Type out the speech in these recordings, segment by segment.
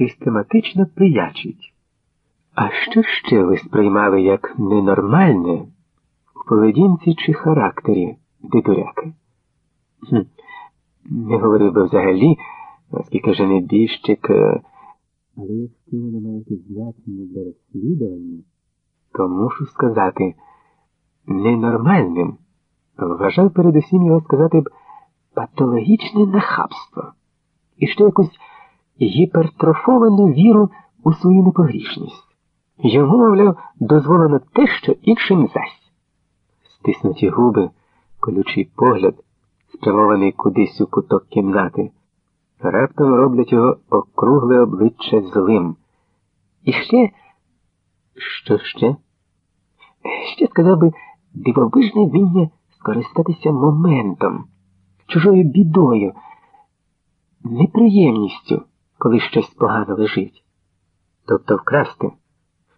систематично пиячить. А що ще ви сприймали як ненормальне в поведінці чи характері дидуряки? Не говорив би взагалі, оскільки же небіжчик. е, Але якщо воно має якесь значення для розслідування, то мушу сказати ненормальним. Вважав передусім його сказати б патологічне нахабство і ще якусь гіпертрофовану віру у свою непогрішність. Йому, мовляв, дозволено те, що іншим зась. Стиснуті губи, колючий погляд, спрямований кудись у куток кімнати, раптом роблять його округле обличчя злим. І ще, що ще? Ще сказав би дивовижне вміння скористатися моментом, чужою бідою, неприємністю, коли щось погано лежить. Тобто вкрасти.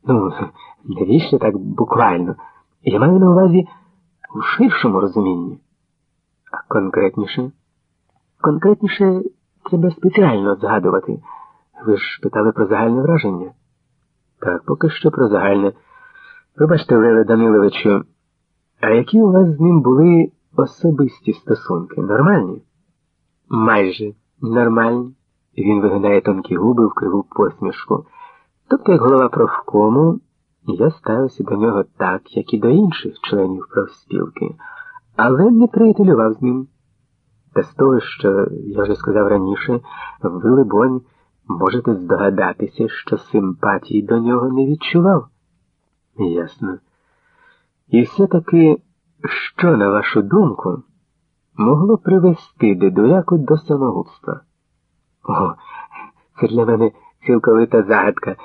Ну, навіщо так буквально? Я маю на увазі у ширшому розумінні. А конкретніше? Конкретніше треба спеціально згадувати. Ви ж питали про загальне враження? Так, поки що про загальне. Вибачте, Леле Даниловичу, а які у вас з ним були особисті стосунки? Нормальні? Майже нормальні. Він вигинає тонкі губи в криву посмішку. Тобто, як голова профкому, я ставився до нього так, як і до інших членів профспілки, але не приятелював з ним. Та з того, що я вже сказав раніше, ви, либонь, можете здогадатися, що симпатії до нього не відчував. Ясно. І все-таки, що, на вашу думку, могло привести дедуляку до самогубства? О, це для мене цілковита загадка.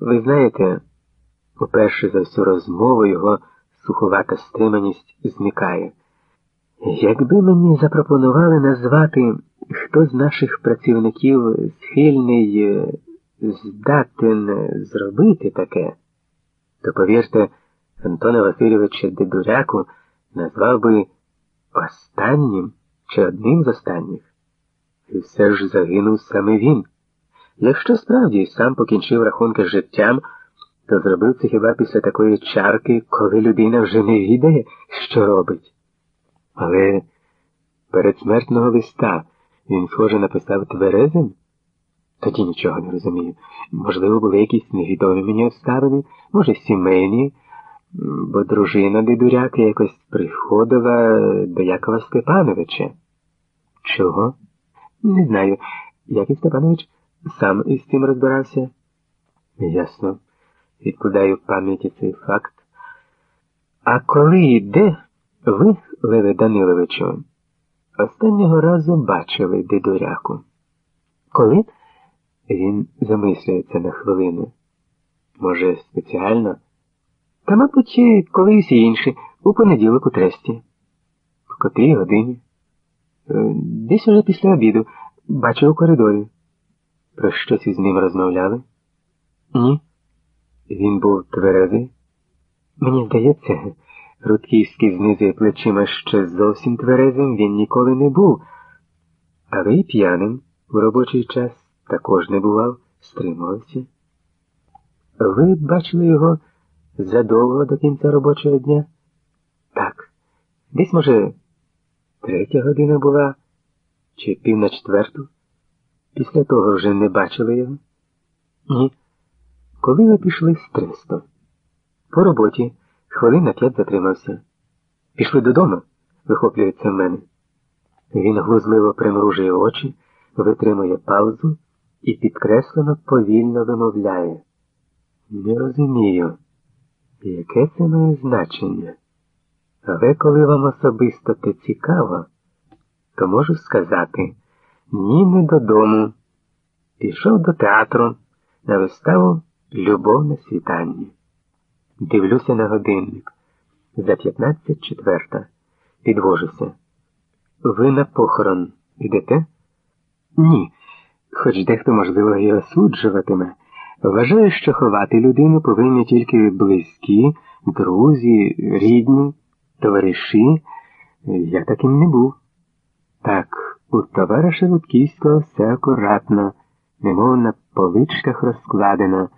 Ви знаєте, уперше за всю розмову його суховата стриманість зникає. Якби мені запропонували назвати, хто з наших працівників схильний е, здатен зробити таке, то повірте, Антона Васильовича Дедуряку назвав би останнім чи одним з останніх. І все ж загинув саме він. Якщо справді сам покінчив рахунки з життям, то зробив це хіба після такої чарки, коли людина вже не відає, що робить. Але передсмертного листа він, схоже, написав тверезим? Тоді нічого не розумію. Можливо, були якісь невідомі мені обставини, може, сімейні, бо дружина дидуряки якось приходила до Якова Степановича. Чого? Не знаю. Яків Степанович сам із цим розбирався. Ясно. Відкладаю в пам'яті цей факт. А коли і де ви, Леве Даниловичу, останнього разу бачили дидуряку? Коли? Він замислюється на хвилину. Може, спеціально? Та, мабуть, колись інші, у понеділок у тресті. В котрій годині? Е, Десь уже після обіду. Бачив у коридорі. Про щось із ним розмовляли? Ні. Він був тверезий. Мені здається, Рудківський знизує плечима ще зовсім тверезим він ніколи не був, але й п'яним у робочий час також не бував, стримувався. Ви бачили його задовго до кінця робочого дня? Так. Десь, може, третя година була, чи пів на четверту? Після того вже не бачили його? Ні. Коли ви пішли з тресту? По роботі хвилин на п'ять затримався. Пішли додому, вихоплюється в мене. Він глузливо примружує очі, витримує паузу і підкреслено повільно вимовляє. Не розумію, яке це має значення. Але коли вам особисто те цікаво, то можу сказати ні, не додому. Пішов до театру на виставу Любов на світанні. Дивлюся на годинник. За 15 четверта. Підвожуся. Ви на похорон ідете? Ні. Хоч дехто, можливо, і осуджуватиме. Вважаю, що ховати людину повинні тільки близькі, друзі, рідні, товариші. Я таким не був. Так, у товариша Рудківського все акуратно. немов на поличках розкладено.